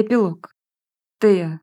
Эпилог. Тея.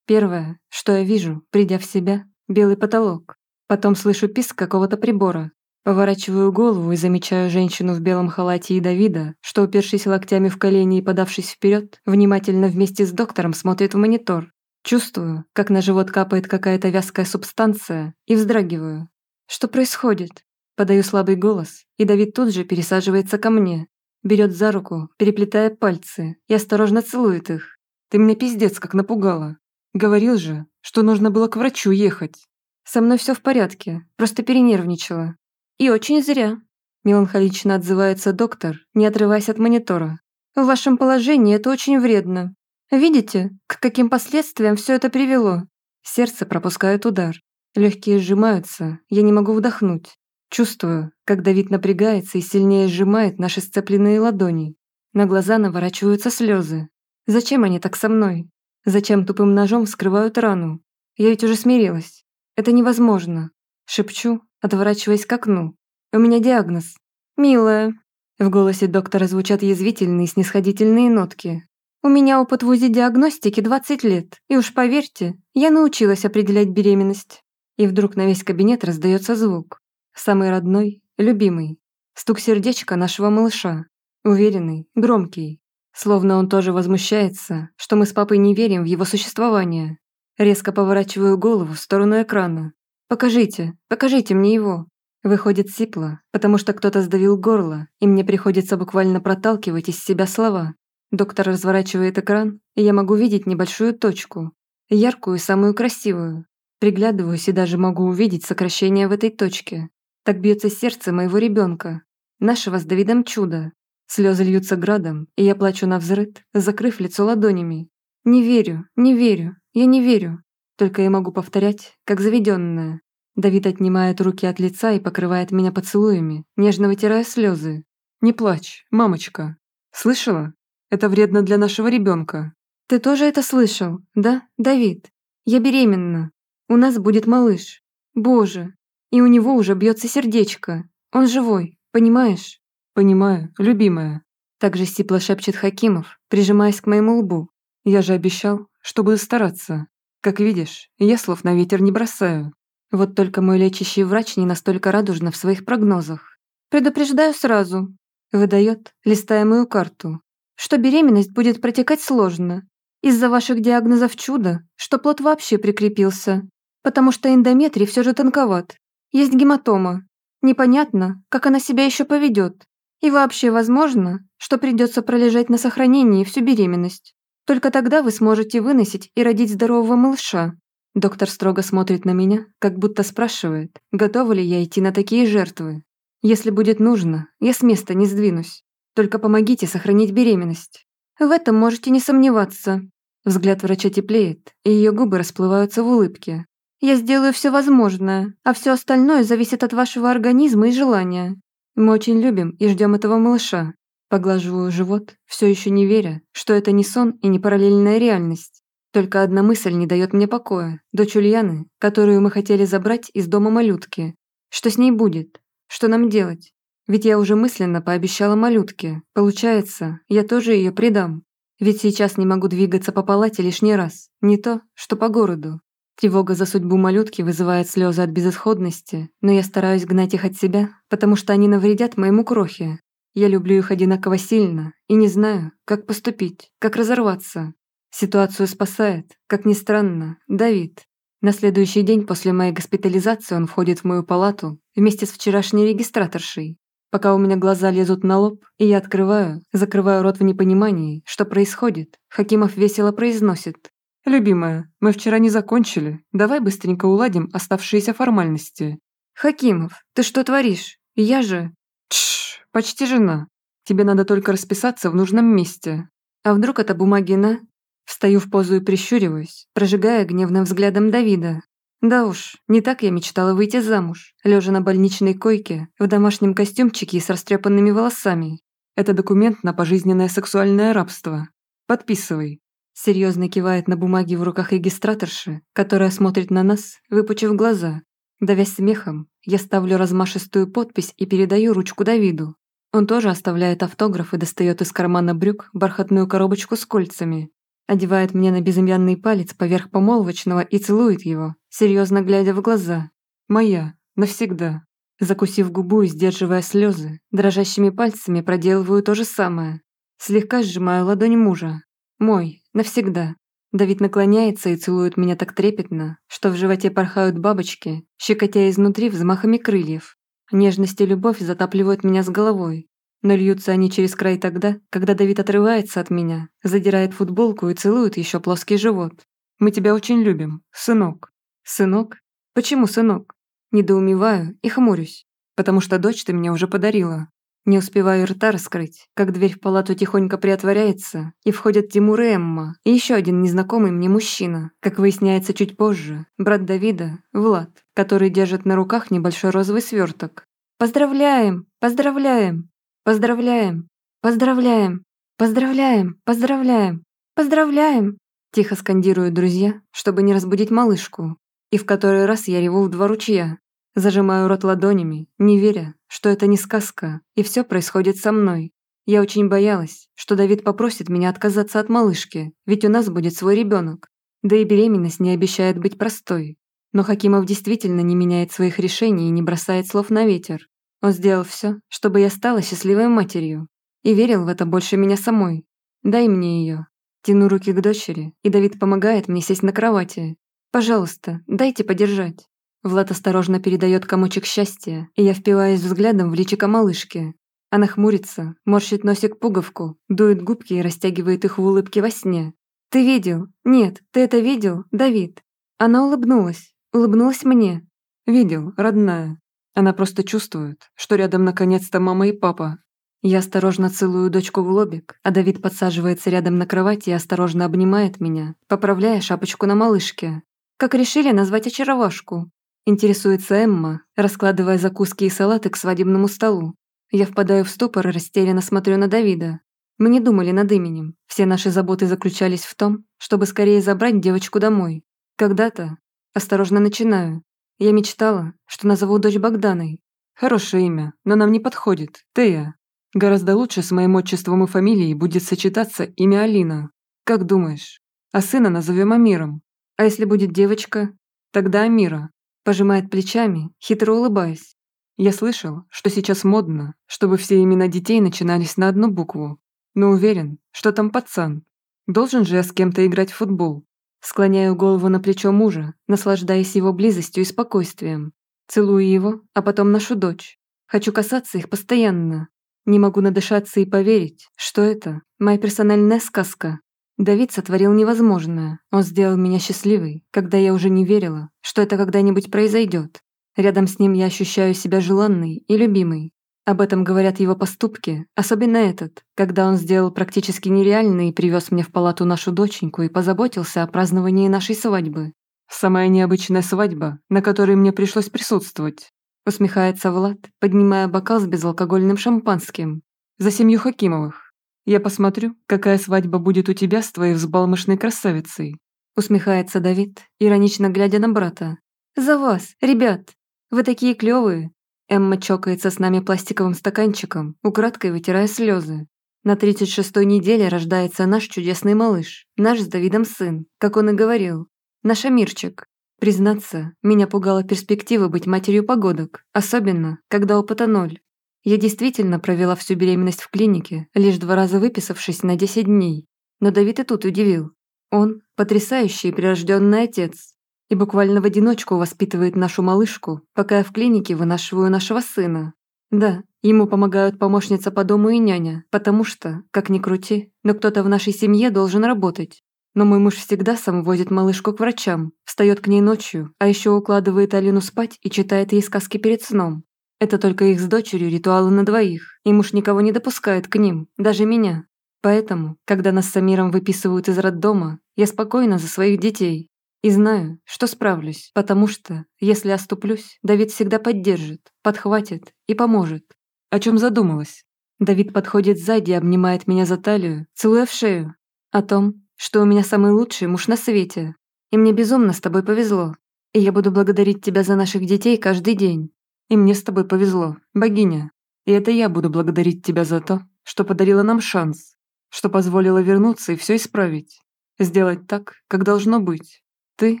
Первое, что я вижу, придя в себя, белый потолок. Потом слышу писк какого-то прибора. Поворачиваю голову и замечаю женщину в белом халате и Давида, что, упершись локтями в колени и подавшись вперед, внимательно вместе с доктором смотрит в монитор. Чувствую, как на живот капает какая-то вязкая субстанция, и вздрагиваю. Что происходит? Подаю слабый голос, и Давид тут же пересаживается ко мне, берет за руку, переплетая пальцы, и осторожно целует их. «Ты меня пиздец как напугала. Говорил же, что нужно было к врачу ехать». «Со мной все в порядке, просто перенервничала». «И очень зря», – меланхолично отзывается доктор, не отрываясь от монитора. «В вашем положении это очень вредно. Видите, к каким последствиям все это привело?» Сердце пропускает удар. Легкие сжимаются, я не могу вдохнуть. Чувствую, как Давид напрягается и сильнее сжимает наши сцепленные ладони. На глаза наворачиваются слезы. Зачем они так со мной? Зачем тупым ножом вскрывают рану? Я ведь уже смирилась. Это невозможно. Шепчу, отворачиваясь к окну. У меня диагноз. «Милая». В голосе доктора звучат язвительные снисходительные нотки. «У меня опыт в УЗИ диагностики 20 лет, и уж поверьте, я научилась определять беременность». И вдруг на весь кабинет раздается звук. Самый родной, любимый. Стук сердечка нашего малыша. Уверенный, громкий. Словно он тоже возмущается, что мы с папой не верим в его существование. Резко поворачиваю голову в сторону экрана. «Покажите, покажите мне его!» Выходит сипло, потому что кто-то сдавил горло, и мне приходится буквально проталкивать из себя слова. Доктор разворачивает экран, и я могу видеть небольшую точку. Яркую, самую красивую. Приглядываюсь и даже могу увидеть сокращение в этой точке. Так бьется сердце моего ребенка, нашего с Давидом чуда. Слезы льются градом, и я плачу на взрыд, закрыв лицо ладонями. Не верю, не верю, я не верю. Только я могу повторять, как заведенная. Давид отнимает руки от лица и покрывает меня поцелуями, нежно вытирая слезы. «Не плачь, мамочка. Слышала? Это вредно для нашего ребенка. «Ты тоже это слышал, да, Давид? Я беременна. У нас будет малыш. Боже, и у него уже бьется сердечко. Он живой, понимаешь? Понимаю, любимая. Также сипло шепчет Хакимов, прижимаясь к моему лбу. Я же обещал, что буду стараться. Как видишь, я слов на ветер не бросаю. Вот только мой лечащий врач не настолько радужно в своих прогнозах. Предупреждаю сразу. Выдает, листая мою карту, что беременность будет протекать сложно. Из-за ваших диагнозов чудо, что плод вообще прикрепился. Потому что эндометрий все же тонковат, есть гематома. Непонятно, как она себя еще поведет. И вообще возможно, что придется пролежать на сохранении всю беременность. Только тогда вы сможете выносить и родить здорового малыша. Доктор строго смотрит на меня, как будто спрашивает, готова ли я идти на такие жертвы. Если будет нужно, я с места не сдвинусь. Только помогите сохранить беременность. В этом можете не сомневаться. Взгляд врача теплеет, и ее губы расплываются в улыбке. Я сделаю все возможное, а все остальное зависит от вашего организма и желания. Мы очень любим и ждем этого малыша. Поглаживаю живот, все еще не веря, что это не сон и не параллельная реальность. Только одна мысль не дает мне покоя. Дочь Ульяны, которую мы хотели забрать из дома малютки. Что с ней будет? Что нам делать? Ведь я уже мысленно пообещала малютке. Получается, я тоже ее предам. Ведь сейчас не могу двигаться по палате лишний раз. Не то, что по городу. Тревога за судьбу малютки вызывает слезы от безысходности, но я стараюсь гнать их от себя, потому что они навредят моему крохе. Я люблю их одинаково сильно и не знаю, как поступить, как разорваться. Ситуацию спасает, как ни странно, Давид. На следующий день после моей госпитализации он входит в мою палату вместе с вчерашней регистраторшей. Пока у меня глаза лезут на лоб, и я открываю, закрываю рот в непонимании, что происходит, Хакимов весело произносит. «Любимая, мы вчера не закончили. Давай быстренько уладим оставшиеся формальности». «Хакимов, ты что творишь? Я же...» «Тш, почти жена. Тебе надо только расписаться в нужном месте. А вдруг это бумаги на...» Встаю в позу и прищуриваюсь, прожигая гневным взглядом Давида. Да уж, не так я мечтала выйти замуж, лежа на больничной койке, в домашнем костюмчике и с растрепанными волосами. Это документ на пожизненное сексуальное рабство. Подписывай. Серьезно кивает на бумаге в руках регистраторши, которая смотрит на нас, выпучив глаза. Давясь смехом, я ставлю размашистую подпись и передаю ручку Давиду. Он тоже оставляет автограф и достает из кармана брюк бархатную коробочку с кольцами. одевает мне на безымянный палец поверх помолвочного и целует его, серьезно глядя в глаза. «Моя, навсегда». Закусив губу и сдерживая слезы, дрожащими пальцами проделываю то же самое. Слегка сжимаю ладонь мужа. Мой, навсегда. Давид наклоняется и целует меня так трепетно, что в животе порхают бабочки, щекотя изнутри взмахами крыльев. Нежность и любовь затапливают меня с головой. Но льются они через край тогда, когда Давид отрывается от меня, задирает футболку и целует еще плоский живот. «Мы тебя очень любим, сынок». «Сынок? Почему сынок?» Недоумеваю и хмурюсь, потому что дочь ты мне уже подарила. Не успеваю рта раскрыть, как дверь в палату тихонько приотворяется, и входят Тимур и Эмма, и еще один незнакомый мне мужчина, как выясняется чуть позже, брат Давида, Влад, который держит на руках небольшой розовый сверток. «Поздравляем! Поздравляем! Поздравляем! Поздравляем! Поздравляем! Поздравляем! Поздравляем!» Тихо скандируют друзья, чтобы не разбудить малышку, и в который раз я реву в два ручья, Зажимаю рот ладонями, не веря, что это не сказка, и все происходит со мной. Я очень боялась, что Давид попросит меня отказаться от малышки, ведь у нас будет свой ребенок. Да и беременность не обещает быть простой. Но Хакимов действительно не меняет своих решений и не бросает слов на ветер. Он сделал все, чтобы я стала счастливой матерью. И верил в это больше меня самой. Дай мне ее. Тяну руки к дочери, и Давид помогает мне сесть на кровати. Пожалуйста, дайте подержать. Влад осторожно передает комочек счастья, и я впиваюсь взглядом в личико малышки. Она хмурится, морщит носик пуговку, дует губки и растягивает их в улыбке во сне. «Ты видел? Нет, ты это видел, Давид?» Она улыбнулась, улыбнулась мне. «Видел, родная». Она просто чувствует, что рядом наконец-то мама и папа. Я осторожно целую дочку в лобик, а Давид подсаживается рядом на кровати и осторожно обнимает меня, поправляя шапочку на малышке. Как решили назвать очаровашку? Интересуется Эмма, раскладывая закуски и салаты к свадебному столу. Я впадаю в ступор и растерянно смотрю на Давида. Мы не думали над именем. Все наши заботы заключались в том, чтобы скорее забрать девочку домой. Когда-то, осторожно начинаю, я мечтала, что назову дочь Богданой. Хорошее имя, но нам не подходит. Тея. Гораздо лучше с моим отчеством и фамилией будет сочетаться имя Алина. Как думаешь? А сына назовем Амиром. А если будет девочка? Тогда Амира. Пожимает плечами, хитро улыбаясь. Я слышал, что сейчас модно, чтобы все имена детей начинались на одну букву. Но уверен, что там пацан. Должен же я с кем-то играть в футбол. Склоняю голову на плечо мужа, наслаждаясь его близостью и спокойствием. Целую его, а потом нашу дочь. Хочу касаться их постоянно. Не могу надышаться и поверить, что это моя персональная сказка. Давид сотворил невозможное. Он сделал меня счастливой, когда я уже не верила, что это когда-нибудь произойдет. Рядом с ним я ощущаю себя желанной и любимой. Об этом говорят его поступки, особенно этот, когда он сделал практически нереальный и привез мне в палату нашу доченьку и позаботился о праздновании нашей свадьбы. «Самая необычная свадьба, на которой мне пришлось присутствовать», усмехается Влад, поднимая бокал с безалкогольным шампанским. «За семью Хакимовых. Я посмотрю, какая свадьба будет у тебя с твоей взбалмошной красавицей». Усмехается Давид, иронично глядя на брата. «За вас, ребят! Вы такие клёвые!» Эмма чокается с нами пластиковым стаканчиком, украдкой вытирая слезы. На 36-й неделе рождается наш чудесный малыш, наш с Давидом сын, как он и говорил. Наш Амирчик. Признаться, меня пугала перспектива быть матерью погодок, особенно, когда опыта ноль. Я действительно провела всю беременность в клинике, лишь два раза выписавшись на 10 дней. Но Давид и тут удивил. Он – потрясающий прирожденный отец. И буквально в одиночку воспитывает нашу малышку, пока я в клинике вынашиваю нашего сына. Да, ему помогают помощница по дому и няня, потому что, как ни крути, но кто-то в нашей семье должен работать. Но мой муж всегда сам возит малышку к врачам, встает к ней ночью, а еще укладывает Алину спать и читает ей сказки перед сном. Это только их с дочерью ритуалы на двоих, и муж никого не допускает к ним, даже меня. Поэтому, когда нас с Амиром выписывают из роддома, я спокойна за своих детей. И знаю, что справлюсь, потому что, если оступлюсь, Давид всегда поддержит, подхватит и поможет. О чем задумалась? Давид подходит сзади и обнимает меня за талию, целуя в шею. О том, что у меня самый лучший муж на свете. И мне безумно с тобой повезло. И я буду благодарить тебя за наших детей каждый день. И мне с тобой повезло, богиня. И это я буду благодарить тебя за то, что подарила нам шанс, что позволила вернуться и все исправить. Сделать так, как должно быть. Ты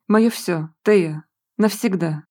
– мое все, Тея. Навсегда.